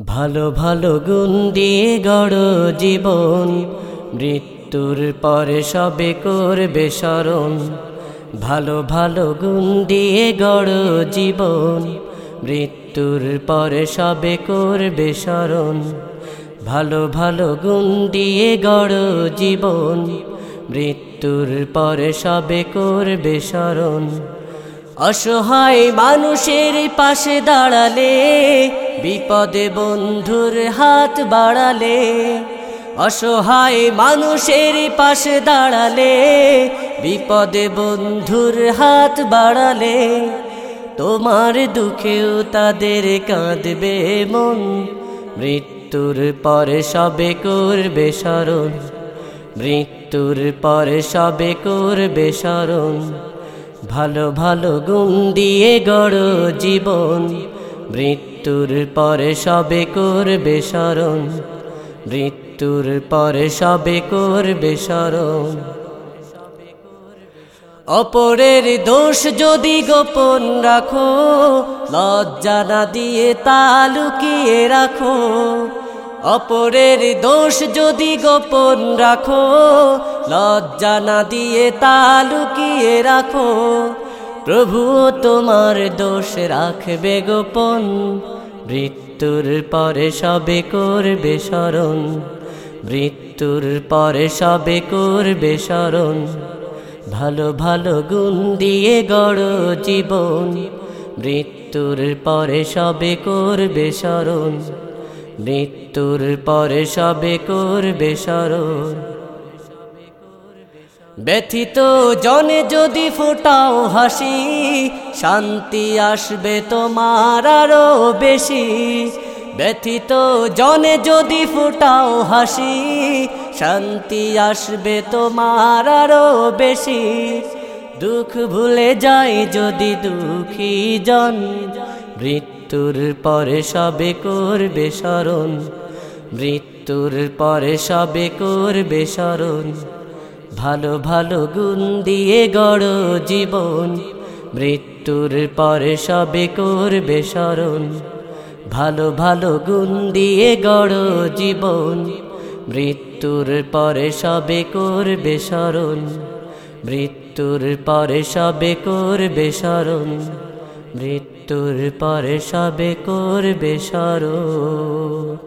ভালো ভালো গুণ দিয়ে গড় জীবন। মৃত্যুর পরে সবে করবে স্মরণ। ভালো ভালো গুণ দিয়ে গড় জীবন। মৃত্যুর পরে সবে করবে স্মরণ। ভালো ভালো গুণ দিয়ে গড় জীবন। মৃত্যুর পরে সবে করবে স্মরণ। অসহায় মানুষের পাশে দাঁড়ালে, বিপদে বন্ধুর হাত বাড়ালে, অসহায় মানুষের পাশে দাঁড়ালে, বিপদে বন্ধুর হাত বাড়ালে, তোমার দুঃখেও তাদের কাঁদবে মন। মৃত্যুর পরে সবে করবে স্মরণ, মৃত্যুর পরে সবে করবে স্মরণ। ভালো ভালো গুণ দিয়ে গড় জীবন। মৃত্যুর পরে সবে করবে স্মরণ। মৃত্যুর পরে সবে করবে স্মরণ। অপরের দোষ যদি গোপন রাখো, লজ্জা না দিয়ে তা লুকিয়ে রাখো। অপরের দোষ যদি গোপন রাখো লজ্জা না দিয়ে তা লুকিয়ে রাখো। প্রভু, তোমার দোষ রাখবে গোপন। মৃত্যুর পরে সবে করবে স্মরণ। মৃত্যুর পরে সবে করবে স্মরণ। ভালো ভালো গুণ দিয়ে গড় জীবন। মৃত্যুর পরে সবে করবে স্মরণ। মৃত্যুর পরে সবে করবে স্মরণ। ব্যথিত জনে যদি ফোটাও হাসি, শান্তি আসবে তোমার আরও বেশি। ব্যথিত জনে যদি ফোটাও হাসি, শান্তি আসবে তোমার আরও বেশি। দুঃখ ভুলে যায় যদি দুঃখী জন, মৃত্যুর পরে সবে করবে স্মরণ। মৃত্যুর পরে সবে করবে স্মরণ। ভালো ভালো গুণ দিয়ে গড় জীবন। মৃত্যুর পরে সবে করবে স্মরণ। ভালো ভালো গুণ দিয়ে গড় জীবন। মৃত্যুর পরে সবে করবে স্মরণ। মৃত্যুর পরে সবে করবে স্মরণ। মৃত্যুর পরে সবে করবে স্মরণ।